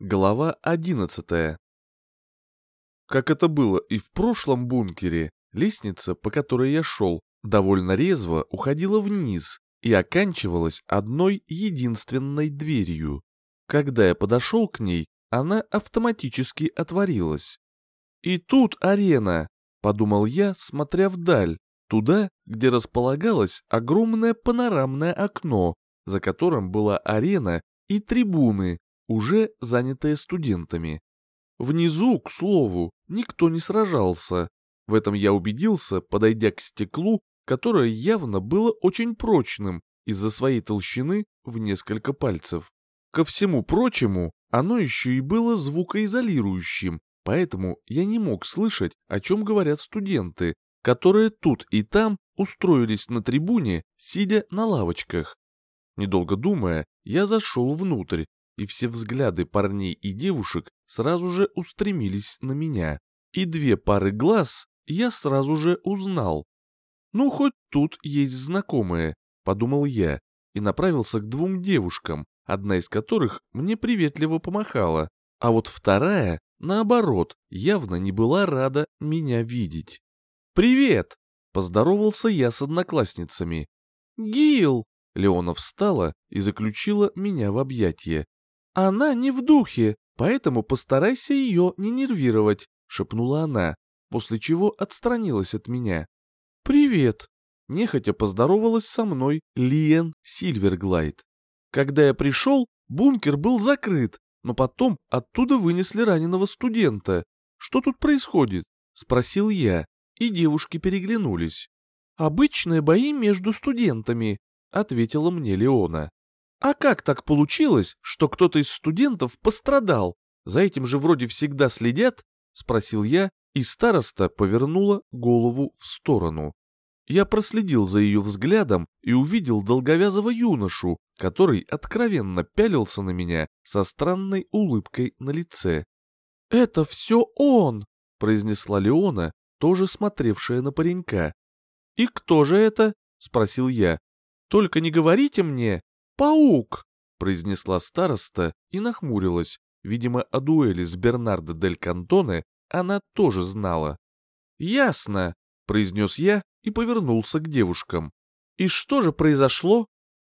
Глава одиннадцатая. Как это было и в прошлом бункере, лестница, по которой я шел, довольно резво уходила вниз и оканчивалась одной единственной дверью. Когда я подошел к ней, она автоматически отворилась. «И тут арена», — подумал я, смотря вдаль, туда, где располагалось огромное панорамное окно, за которым была арена и трибуны, уже занятые студентами. Внизу, к слову, никто не сражался. В этом я убедился, подойдя к стеклу, которое явно было очень прочным из-за своей толщины в несколько пальцев. Ко всему прочему, оно еще и было звукоизолирующим, поэтому я не мог слышать, о чем говорят студенты, которые тут и там устроились на трибуне, сидя на лавочках. Недолго думая, я зашел внутрь и все взгляды парней и девушек сразу же устремились на меня. И две пары глаз я сразу же узнал. «Ну, хоть тут есть знакомые», — подумал я, и направился к двум девушкам, одна из которых мне приветливо помахала, а вот вторая, наоборот, явно не была рада меня видеть. «Привет!» — поздоровался я с одноклассницами. «Гил!» — Леона встала и заключила меня в объятия. «Она не в духе, поэтому постарайся ее не нервировать», — шепнула она, после чего отстранилась от меня. «Привет», — нехотя поздоровалась со мной Лиен Сильверглайд. Когда я пришел, бункер был закрыт, но потом оттуда вынесли раненого студента. Что тут происходит? Спросил я, и девушки переглянулись. «Обычные бои между студентами», — ответила мне Леона. А как так получилось, что кто-то из студентов пострадал? За этим же вроде всегда следят? Спросил я, и староста повернула голову в сторону. Я проследил за ее взглядом и увидел долговязого юношу, который откровенно пялился на меня со странной улыбкой на лице. «Это все он!» — произнесла Леона, тоже смотревшая на паренька. «И кто же это?» — спросил я. «Только не говорите мне, «Паук!» — произнесла староста и нахмурилась. Видимо, о дуэли с Бернардо дель Кантоне она тоже знала. «Ясно», — произнес я и повернулся к девушкам. «И что же произошло?»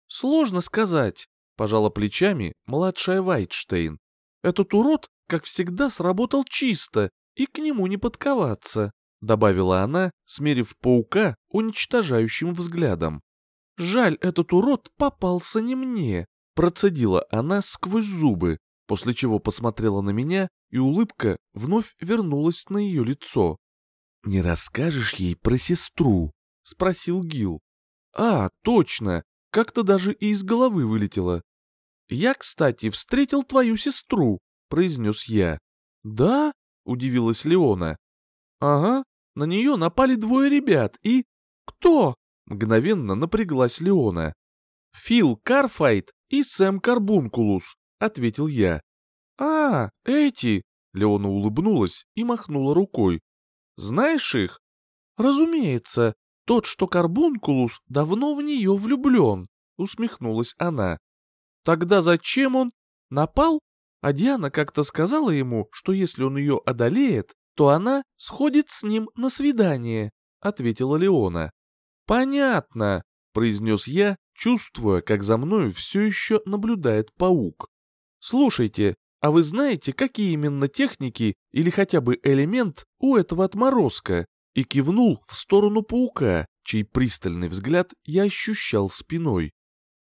«Сложно сказать», — пожала плечами младшая Вайтштейн. «Этот урод, как всегда, сработал чисто, и к нему не подковаться», — добавила она, смерив паука уничтожающим взглядом. «Жаль, этот урод попался не мне», — процедила она сквозь зубы, после чего посмотрела на меня, и улыбка вновь вернулась на ее лицо. «Не расскажешь ей про сестру?» — спросил Гил. «А, точно, как-то даже и из головы вылетело. Я, кстати, встретил твою сестру», — произнес я. «Да?» — удивилась Леона. «Ага, на нее напали двое ребят и...» «Кто?» Мгновенно напряглась Леона. «Фил Карфайт и Сэм Карбункулус», — ответил я. «А, эти!» — Леона улыбнулась и махнула рукой. «Знаешь их?» «Разумеется, тот, что Карбункулус, давно в нее влюблен», — усмехнулась она. «Тогда зачем он? Напал?» А Диана как-то сказала ему, что если он ее одолеет, то она сходит с ним на свидание, — ответила Леона. «Понятно», — произнес я, чувствуя, как за мною все еще наблюдает паук. «Слушайте, а вы знаете, какие именно техники или хотя бы элемент у этого отморозка?» И кивнул в сторону паука, чей пристальный взгляд я ощущал спиной.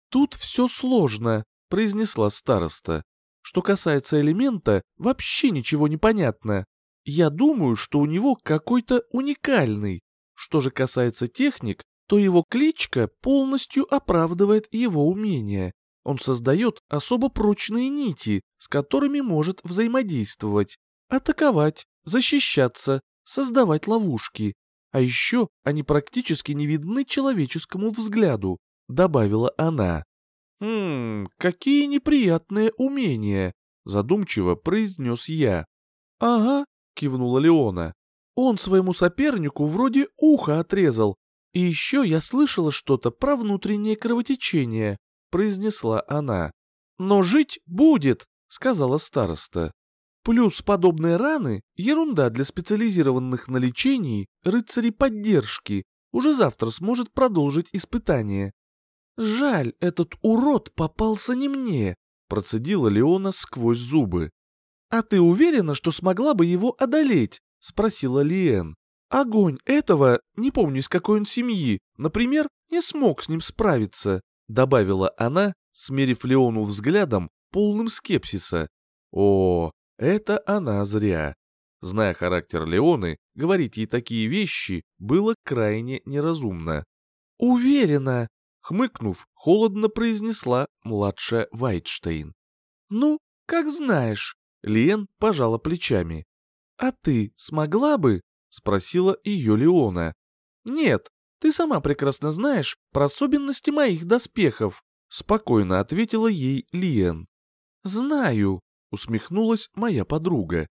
«Тут все сложно», — произнесла староста. «Что касается элемента, вообще ничего не понятно. Я думаю, что у него какой-то уникальный. Что же касается техник, то его кличка полностью оправдывает его умение. Он создает особо прочные нити, с которыми может взаимодействовать, атаковать, защищаться, создавать ловушки. А еще они практически не видны человеческому взгляду, добавила она. «Хм, какие неприятные умения», задумчиво произнес я. «Ага», кивнула Леона. «Он своему сопернику вроде ухо отрезал, «И еще я слышала что-то про внутреннее кровотечение», — произнесла она. «Но жить будет», — сказала староста. «Плюс подобные раны — ерунда для специализированных на лечении рыцарей поддержки. Уже завтра сможет продолжить испытание». «Жаль, этот урод попался не мне», — процедила Леона сквозь зубы. «А ты уверена, что смогла бы его одолеть?» — спросила Лиен. «Огонь этого, не помню из какой он семьи, например, не смог с ним справиться», — добавила она, смерив Леону взглядом, полным скепсиса. «О, это она зря». Зная характер Леоны, говорить ей такие вещи было крайне неразумно. «Уверена», — хмыкнув, холодно произнесла младшая Вайтштейн. «Ну, как знаешь», — Лен пожала плечами. «А ты смогла бы?» — спросила ее Леона. «Нет, ты сама прекрасно знаешь про особенности моих доспехов», — спокойно ответила ей Лиен. «Знаю», — усмехнулась моя подруга.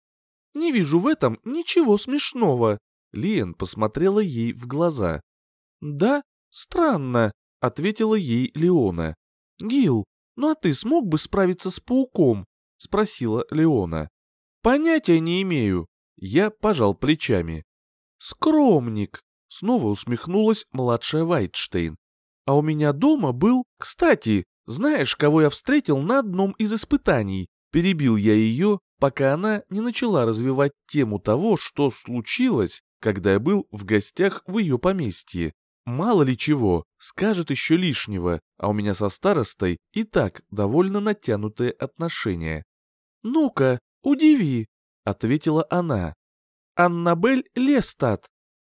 «Не вижу в этом ничего смешного», — Лиен посмотрела ей в глаза. «Да, странно», — ответила ей Леона. «Гил, ну а ты смог бы справиться с пауком?» — спросила Леона. «Понятия не имею», я пожал плечами. «Скромник!» — снова усмехнулась младшая Вайтштейн. «А у меня дома был... Кстати, знаешь, кого я встретил на одном из испытаний?» Перебил я ее, пока она не начала развивать тему того, что случилось, когда я был в гостях в ее поместье. Мало ли чего, скажет еще лишнего, а у меня со старостой и так довольно натянутые отношения. «Ну-ка, удиви!» — ответила она. «Аннабель Лестат!»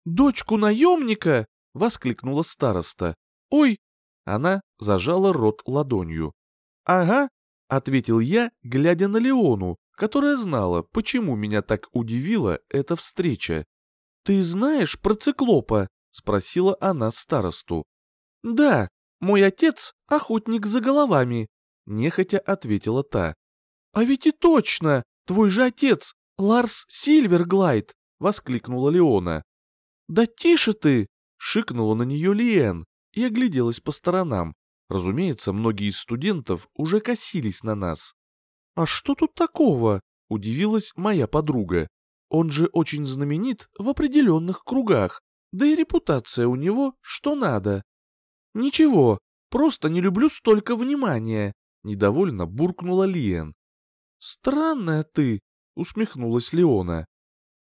«Дочку наемника!» — воскликнула староста. «Ой!» — она зажала рот ладонью. «Ага!» — ответил я, глядя на Леону, которая знала, почему меня так удивила эта встреча. «Ты знаешь про циклопа?» — спросила она старосту. «Да, мой отец — охотник за головами», — нехотя ответила та. «А ведь и точно, твой же отец «Ларс Сильверглайд!» — воскликнула Леона. «Да тише ты!» — шикнула на нее Лиэн и огляделась по сторонам. Разумеется, многие из студентов уже косились на нас. «А что тут такого?» — удивилась моя подруга. «Он же очень знаменит в определенных кругах, да и репутация у него что надо». «Ничего, просто не люблю столько внимания», — недовольно буркнула Лиэн. «Странная ты», усмехнулась Леона.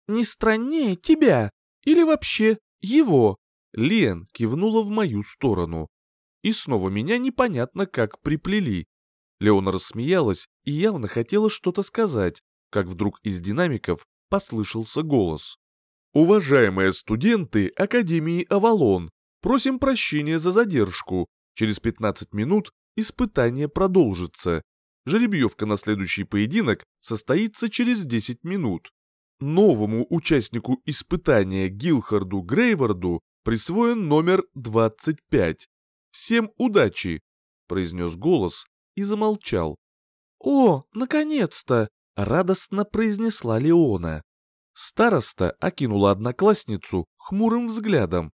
«Не страннее тебя! Или вообще его!» Лен кивнула в мою сторону. И снова меня непонятно как приплели. Леона рассмеялась и явно хотела что-то сказать, как вдруг из динамиков послышался голос. «Уважаемые студенты Академии Авалон, просим прощения за задержку. Через 15 минут испытание продолжится. Жеребьевка на следующий поединок состоится через 10 минут. Новому участнику испытания Гилхарду Грейварду присвоен номер 25. Всем удачи!» — произнес голос и замолчал. «О, наконец-то!» — радостно произнесла Леона. Староста окинула одноклассницу хмурым взглядом.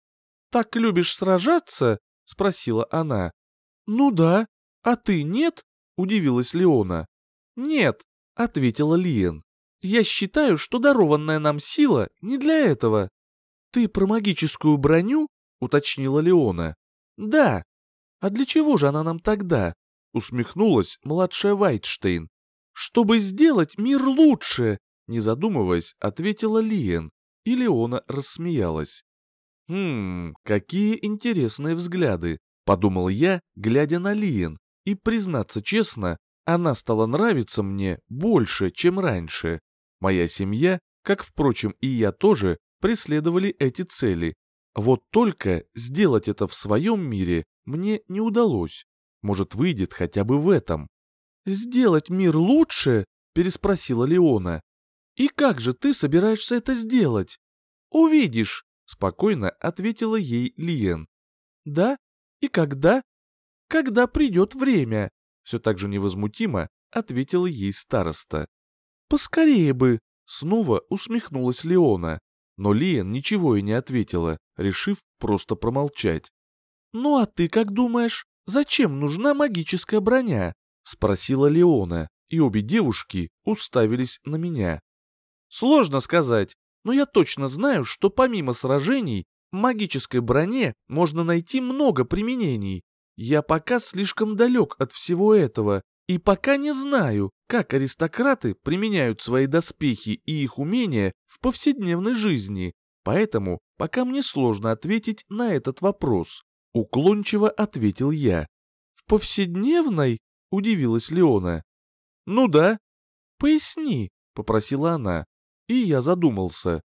«Так любишь сражаться?» — спросила она. «Ну да. А ты нет?» — удивилась Леона. «Нет», — ответила Лиен. «Я считаю, что дарованная нам сила не для этого». «Ты про магическую броню?» — уточнила Леона. «Да». «А для чего же она нам тогда?» — усмехнулась младшая Вайтштейн. «Чтобы сделать мир лучше!» — не задумываясь, ответила Лиен, и Леона рассмеялась. «Хм, какие интересные взгляды!» — подумал я, глядя на Лиен, и, признаться честно, она стала нравиться мне больше, чем раньше. Моя семья, как, впрочем, и я тоже, преследовали эти цели. Вот только сделать это в своем мире мне не удалось. Может, выйдет хотя бы в этом. «Сделать мир лучше?» — переспросила Леона. «И как же ты собираешься это сделать?» «Увидишь», — спокойно ответила ей Лиен. «Да? И когда?» Когда придет время», — все так же невозмутимо ответила ей староста. «Поскорее бы!» — снова усмехнулась Леона, но Лиен ничего и не ответила, решив просто промолчать. «Ну а ты как думаешь, зачем нужна магическая броня?» — спросила Леона, и обе девушки уставились на меня. Сложно сказать, но я точно знаю, что помимо сражений, магической броне можно найти много применений. Я пока слишком далек от всего этого, и пока не знаю, как аристократы применяют свои доспехи и их умения в повседневной жизни, поэтому пока мне сложно ответить на этот вопрос. Уклончиво ответил я. «В повседневной?» — удивилась Леона. «Ну да». «Поясни», — попросила она. И я задумался.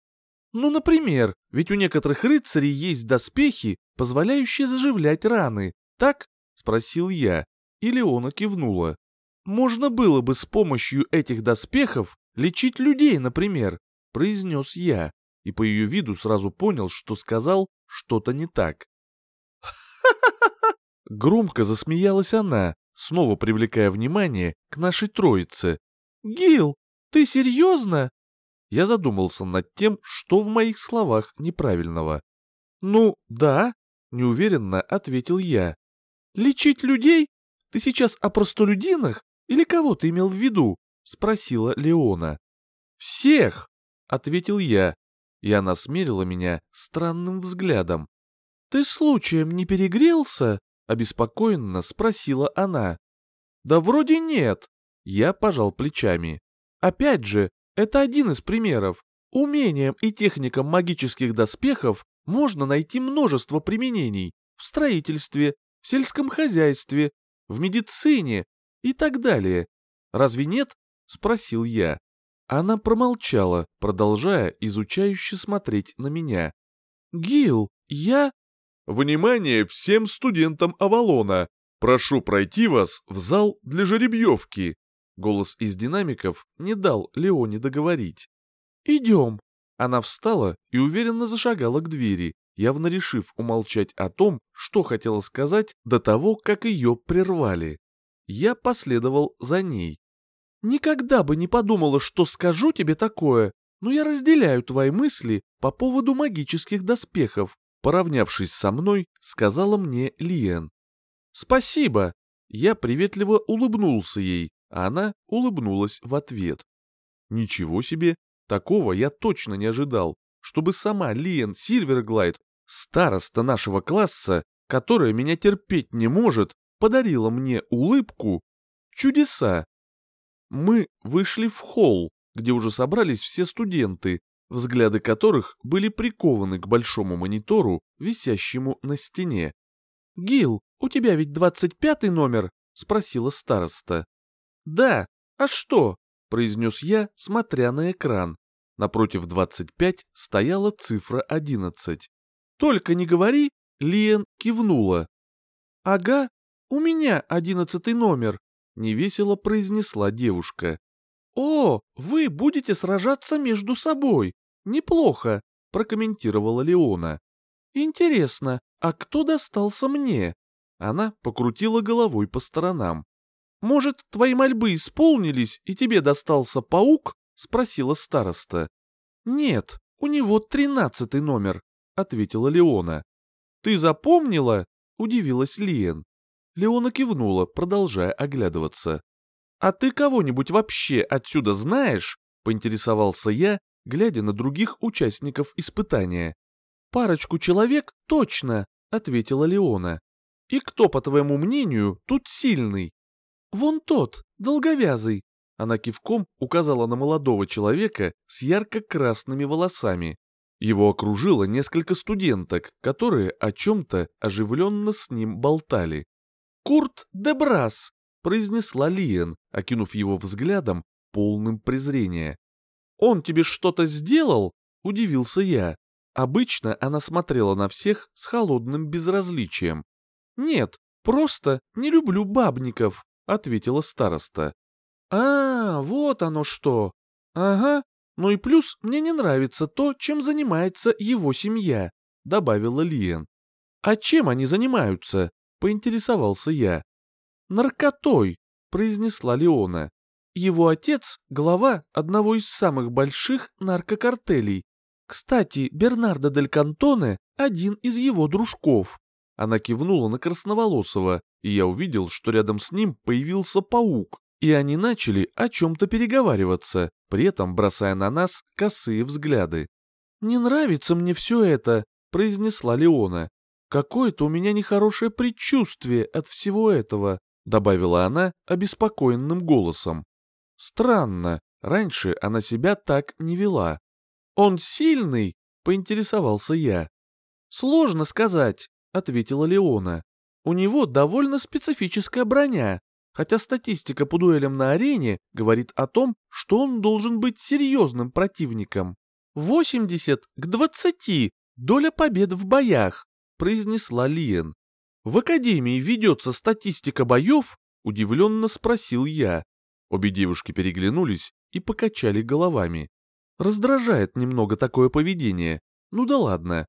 «Ну, например, ведь у некоторых рыцарей есть доспехи, позволяющие заживлять раны, так?» — спросил я. И Леона кивнула. «Можно было бы с помощью этих доспехов лечить людей, например», — произнес я, и по ее виду сразу понял, что сказал что-то не так. Громко засмеялась она, снова привлекая внимание к нашей троице. «Гил, ты серьезно?» Я задумался над тем, что в моих словах неправильного. «Ну, да», — неуверенно ответил я. «Лечить людей? Ты сейчас о простолюдинах или кого ты имел в виду?» — спросила Леона. «Всех!» — ответил я, и она смерила меня странным взглядом. «Ты случаем не перегрелся?» — обеспокоенно спросила она. «Да вроде нет», — я пожал плечами. «Опять же, это один из примеров. Умением и техникам магических доспехов можно найти множество применений в строительстве, в сельском хозяйстве, в медицине и так далее. Разве нет? Спросил я. Она промолчала, продолжая изучающе смотреть на меня. «Гил, я...» «Внимание всем студентам Авалона! Прошу пройти вас в зал для жеребьевки!» Голос из динамиков не дал Леоне договорить. «Идем!» Она встала и уверенно зашагала к двери, явно решив умолчать о том, что хотела сказать до того, как ее прервали. Я последовал за ней. «Никогда бы не подумала, что скажу тебе такое, но я разделяю твои мысли по поводу магических доспехов», поравнявшись со мной, сказала мне Лиен. «Спасибо!» Я приветливо улыбнулся ей, а она улыбнулась в ответ. Ничего себе, такого я точно не ожидал, чтобы сама Лиен Сильверглайд староста нашего класса, которая меня терпеть не может, подарила мне улыбку. Чудеса! Мы вышли в холл, где уже собрались все студенты, взгляды которых были прикованы к большому монитору, висящему на стене. «Гил, у тебя ведь двадцать пятый номер?» — спросила староста. «Да, а что?» — произнес я, смотря на экран. Напротив 25 стояла цифра 11. «Только не говори!» — Лиен кивнула. «Ага, у меня одиннадцатый номер», — невесело произнесла девушка. «О, вы будете сражаться между собой. Неплохо», — прокомментировала Леона. «Интересно, а кто достался мне?» Она покрутила головой по сторонам. «Может, твои мольбы исполнились, и тебе достался паук?» — спросила староста. «Нет, у него тринадцатый номер», — ответила Леона. «Ты запомнила?» — удивилась Лиен. Леона кивнула, продолжая оглядываться. «А ты кого-нибудь вообще отсюда знаешь?» — поинтересовался я, глядя на других участников испытания. «Парочку человек точно», — ответила Леона. «И кто, по твоему мнению, тут сильный?» «Вон тот, долговязый», — она кивком указала на молодого человека с ярко-красными волосами. Его окружило несколько студенток, которые о чем-то оживленно с ним болтали. «Курт Дебрас!» — произнесла Лиен, окинув его взглядом, полным презрения. «Он тебе что-то сделал?» — удивился я. Обычно она смотрела на всех с холодным безразличием. «Нет, просто не люблю бабников», — ответила староста. «А, вот оно что! Ага, ну и плюс мне не нравится то, чем занимается его семья», — добавила Лиен. «А чем они занимаются?» — поинтересовался я. «Наркотой», — произнесла Леона. «Его отец — глава одного из самых больших наркокартелей. Кстати, Бернардо дель Кантоне — один из его дружков». Она кивнула на Красноволосого, и я увидел, что рядом с ним появился паук, и они начали о чем-то переговариваться, при этом бросая на нас косые взгляды. «Не нравится мне все это», — произнесла Леона. «Какое-то у меня нехорошее предчувствие от всего этого», — добавила она обеспокоенным голосом. «Странно, раньше она себя так не вела». «Он сильный?» — поинтересовался я. «Сложно сказать», — ответила Леона. «У него довольно специфическая броня, хотя статистика по дуэлям на арене говорит о том, что он должен быть серьезным противником. 80 к 20 доля побед в боях, произнесла Лиен. В академии ведется статистика боев? Удивленно спросил я. Обе девушки переглянулись и покачали головами. Раздражает немного такое поведение. Ну да ладно.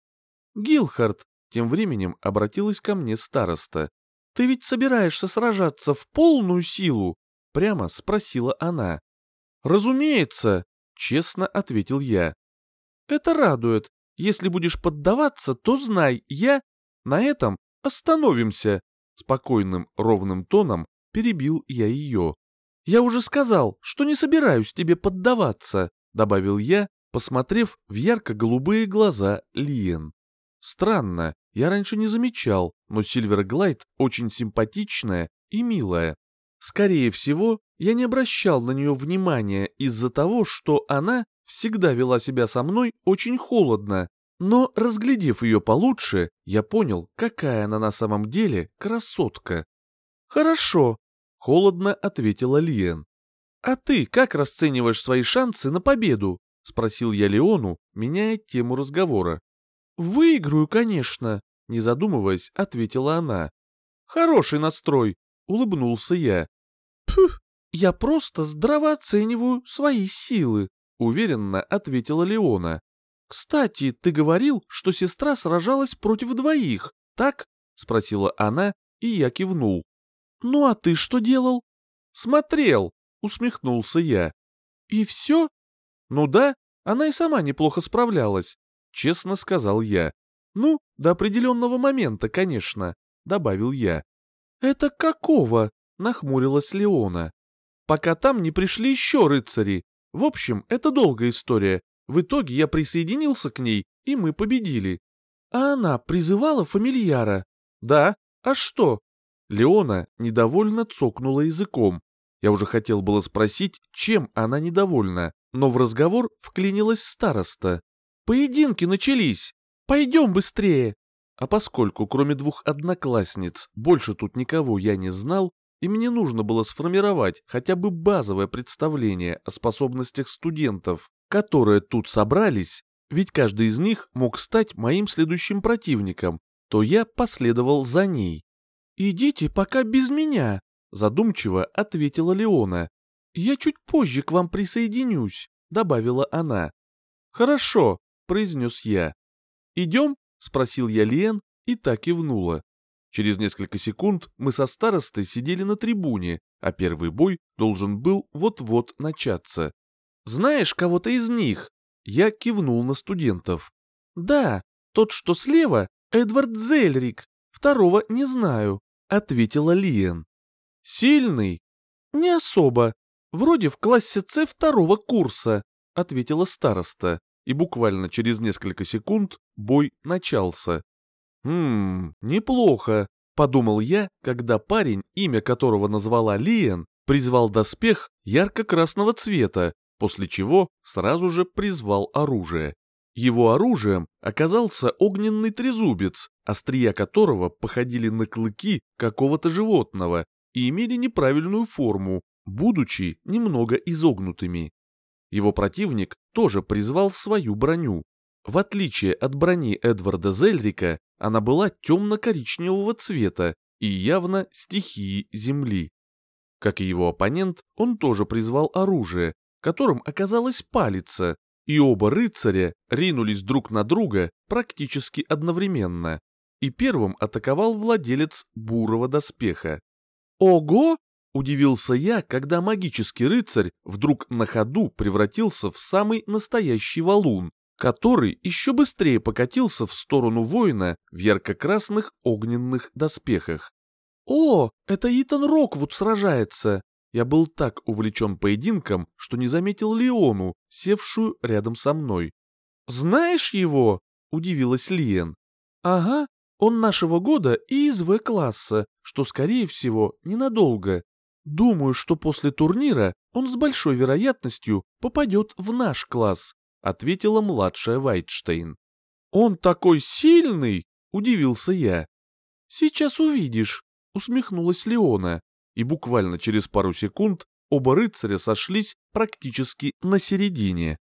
Гилхард, тем временем обратилась ко мне староста. «Ты ведь собираешься сражаться в полную силу?» — прямо спросила она. «Разумеется», — честно ответил я. «Это радует. Если будешь поддаваться, то знай, я... На этом остановимся», — спокойным ровным тоном перебил я ее. «Я уже сказал, что не собираюсь тебе поддаваться», — добавил я, посмотрев в ярко-голубые глаза Лиен. Странно, я раньше не замечал, но Сильверглайд очень симпатичная и милая. Скорее всего, я не обращал на нее внимания из-за того, что она всегда вела себя со мной очень холодно. Но, разглядев ее получше, я понял, какая она на самом деле красотка. «Хорошо», — холодно ответила Лиен. «А ты как расцениваешь свои шансы на победу?» — спросил я Леону, меняя тему разговора. «Выиграю, конечно», — не задумываясь, ответила она. «Хороший настрой», — улыбнулся я. «Пф, я просто здраво оцениваю свои силы», — уверенно ответила Леона. «Кстати, ты говорил, что сестра сражалась против двоих, так?» — спросила она, и я кивнул. «Ну а ты что делал?» «Смотрел», — усмехнулся я. «И все?» «Ну да, она и сама неплохо справлялась честно сказал я. «Ну, до определенного момента, конечно», — добавил я. «Это какого?» — нахмурилась Леона. «Пока там не пришли еще рыцари. В общем, это долгая история. В итоге я присоединился к ней, и мы победили. А она призывала фамильяра?» «Да. А что?» Леона недовольно цокнула языком. Я уже хотел было спросить, чем она недовольна, но в разговор вклинилась староста. Поединки начались! Пойдем быстрее!» А поскольку кроме двух одноклассниц больше тут никого я не знал, и мне нужно было сформировать хотя бы базовое представление о способностях студентов, которые тут собрались, ведь каждый из них мог стать моим следующим противником, то я последовал за ней. «Идите пока без меня», — задумчиво ответила Леона. «Я чуть позже к вам присоединюсь», — добавила она. «Хорошо», — произнес я. «Идем?» — спросил я Лен и так кивнула. Через несколько секунд мы со старостой сидели на трибуне, а первый бой должен был вот-вот начаться. «Знаешь кого-то из них?» Я кивнул на студентов. «Да, тот, что слева, Эдвард Зельрик. Второго не знаю», — ответила Лиен. «Сильный?» «Не особо. Вроде в классе С второго курса», — ответила староста и буквально через несколько секунд бой начался. «Хм, неплохо», — подумал я, когда парень, имя которого назвала Лиен, призвал доспех ярко-красного цвета, после чего сразу же призвал оружие. Его оружием оказался огненный трезубец, острия которого походили на клыки какого-то животного и имели неправильную форму, будучи немного изогнутыми. Его противник тоже призвал свою броню. В отличие от брони Эдварда Зельрика, она была темно-коричневого цвета и явно стихии земли. Как и его оппонент, он тоже призвал оружие, которым оказалась палица, и оба рыцаря ринулись друг на друга практически одновременно. И первым атаковал владелец бурого доспеха. «Ого!» Удивился я, когда магический рыцарь вдруг на ходу превратился в самый настоящий валун, который еще быстрее покатился в сторону воина в ярко-красных огненных доспехах. «О, это Итан Роквуд сражается!» Я был так увлечен поединком, что не заметил Леону, севшую рядом со мной. «Знаешь его?» — удивилась Лиен. «Ага, он нашего года и из В-класса, что, скорее всего, ненадолго. Думаю, что после турнира он с большой вероятностью попадет в наш класс», — ответила младшая Вайтштейн. «Он такой сильный!» — удивился я. «Сейчас увидишь», — усмехнулась Леона, и буквально через пару секунд оба рыцаря сошлись практически на середине.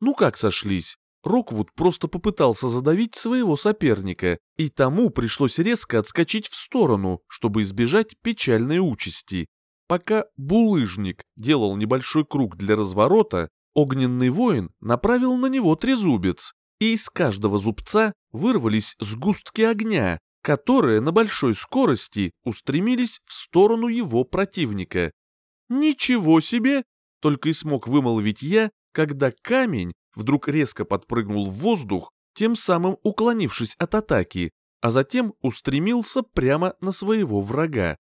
Ну как сошлись? Роквуд просто попытался задавить своего соперника, и тому пришлось резко отскочить в сторону, чтобы избежать печальной участи. Пока булыжник делал небольшой круг для разворота, огненный воин направил на него трезубец, и из каждого зубца вырвались сгустки огня, которые на большой скорости устремились в сторону его противника. «Ничего себе!» — только и смог вымолвить я, когда камень вдруг резко подпрыгнул в воздух, тем самым уклонившись от атаки, а затем устремился прямо на своего врага.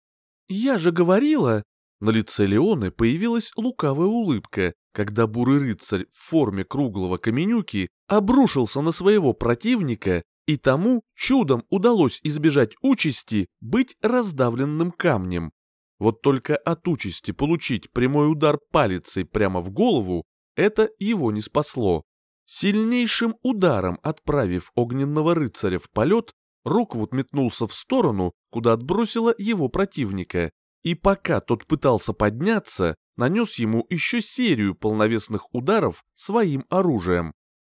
«Я же говорила!» На лице Леоны появилась лукавая улыбка, когда бурый рыцарь в форме круглого каменюки обрушился на своего противника и тому чудом удалось избежать участи быть раздавленным камнем. Вот только от участи получить прямой удар палицей прямо в голову, это его не спасло. Сильнейшим ударом отправив огненного рыцаря в полет, Роквуд метнулся в сторону, куда отбросило его противника, и пока тот пытался подняться, нанес ему еще серию полновесных ударов своим оружием.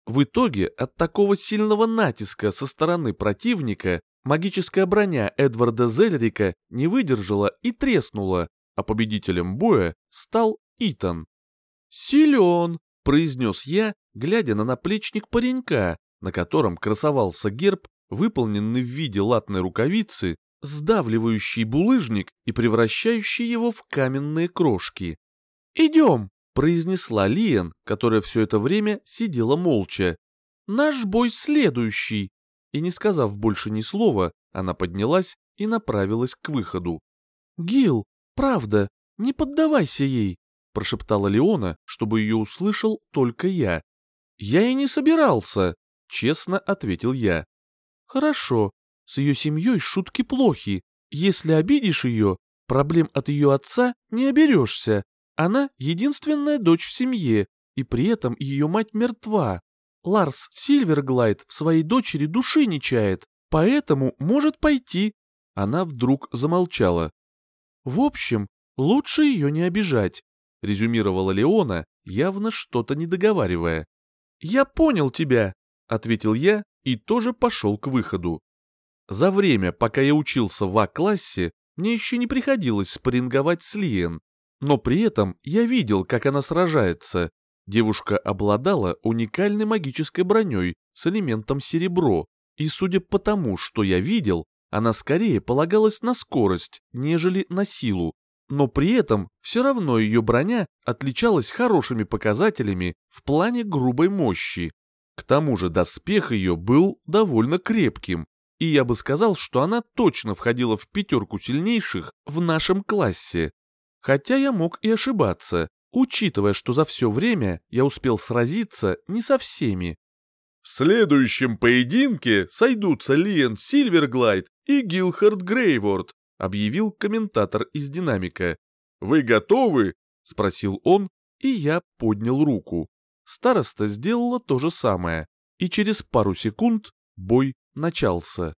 В итоге от такого сильного натиска со стороны противника магическая броня Эдварда Зельрика не выдержала и треснула, а победителем боя стал Итан. «Силен!» — произнес я, глядя на наплечник паренька, на котором красовался герб, выполненный в виде латной рукавицы, сдавливающий булыжник и превращающий его в каменные крошки. «Идем!» произнесла Лиен, которая все это время сидела молча. «Наш бой следующий!» И не сказав больше ни слова, она поднялась и направилась к выходу. «Гил, правда, не поддавайся ей!» прошептала Леона, чтобы ее услышал только я. «Я и не собирался!» — честно ответил я. «Хорошо, с ее семьей шутки плохи. Если обидишь ее, проблем от ее отца не оберешься. Она единственная дочь в семье, и при этом ее мать мертва. Ларс Сильверглайд в своей дочери души не чает, поэтому может пойти. Она вдруг замолчала. В общем, лучше ее не обижать, резюмировала Леона, явно что-то не договаривая. Я понял тебя, ответил я и тоже пошел к выходу. За время, пока я учился в А-классе, мне еще не приходилось спарринговать с Лиен, но при этом я видел, как она сражается. Девушка обладала уникальной магической броней с элементом серебро, и судя по тому, что я видел, она скорее полагалась на скорость, нежели на силу. Но при этом все равно ее броня отличалась хорошими показателями в плане грубой мощи. К тому же доспех ее был довольно крепким, и я бы сказал, что она точно входила в пятерку сильнейших в нашем классе. Хотя я мог и ошибаться, учитывая, что за все время я успел сразиться не со всеми. В следующем поединке сойдутся Лиен Сильверглайд и Гилхард Грейворд, объявил комментатор из динамика. «Вы готовы?» — спросил он, и я поднял руку. Староста сделала то же самое, и через пару секунд бой начался.